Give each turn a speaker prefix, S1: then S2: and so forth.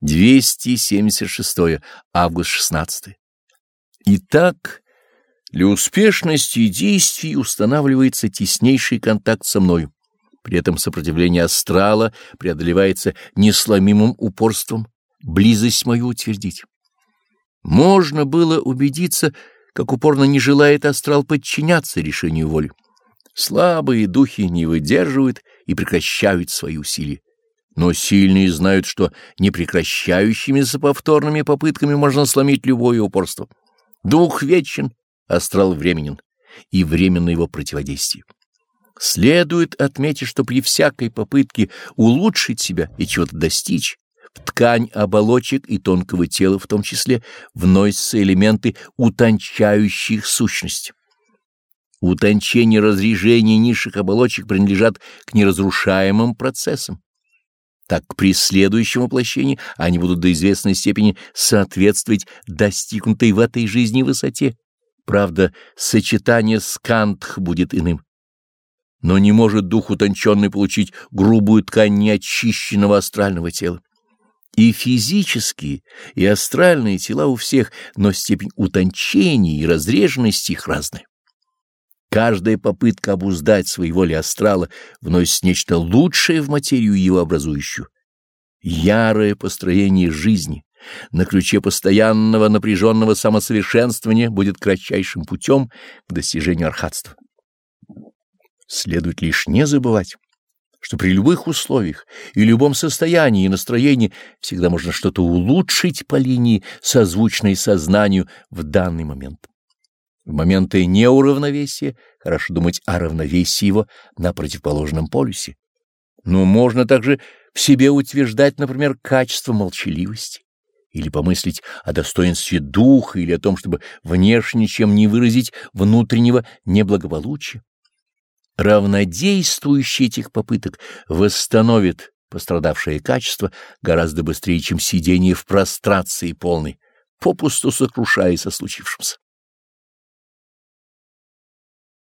S1: 276 август 16. Итак, для успешности действий устанавливается теснейший контакт со мною. При этом сопротивление астрала преодолевается несломимым упорством, близость мою утвердить. Можно было убедиться, как упорно не желает астрал подчиняться решению воли. Слабые духи не выдерживают и прекращают свои усилия. Но сильные знают, что непрекращающимися повторными попытками можно сломить любое упорство. Дух вечен, астрал временен, и временно его противодействие. Следует отметить, что при всякой попытке улучшить себя и чего-то достичь, в ткань оболочек и тонкого тела в том числе вносятся элементы утончающих сущности. Утончение разрежения низших оболочек принадлежат к неразрушаемым процессам так при следующем воплощении они будут до известной степени соответствовать достигнутой в этой жизни высоте. Правда, сочетание с кантх будет иным. Но не может дух утонченный получить грубую ткань неочищенного астрального тела. И физические, и астральные тела у всех, но степень утончения и разреженности их разная. Каждая попытка обуздать своей воли астрала вносит нечто лучшее в материю его образующую. Ярое построение жизни на ключе постоянного напряженного самосовершенствования будет кратчайшим путем к достижению архатства. Следует лишь не забывать, что при любых условиях и любом состоянии и настроении всегда можно что-то улучшить по линии, созвучной сознанию в данный момент. В моменты неуравновесия хорошо думать о равновесии его на противоположном полюсе. Но можно также в себе утверждать, например, качество молчаливости, или помыслить о достоинстве духа, или о том, чтобы внешне чем не выразить внутреннего неблагополучия. Равнодействующий этих попыток восстановит пострадавшее качество гораздо быстрее, чем сидение в прострации полной, попусту сокрушаясь о случившемся.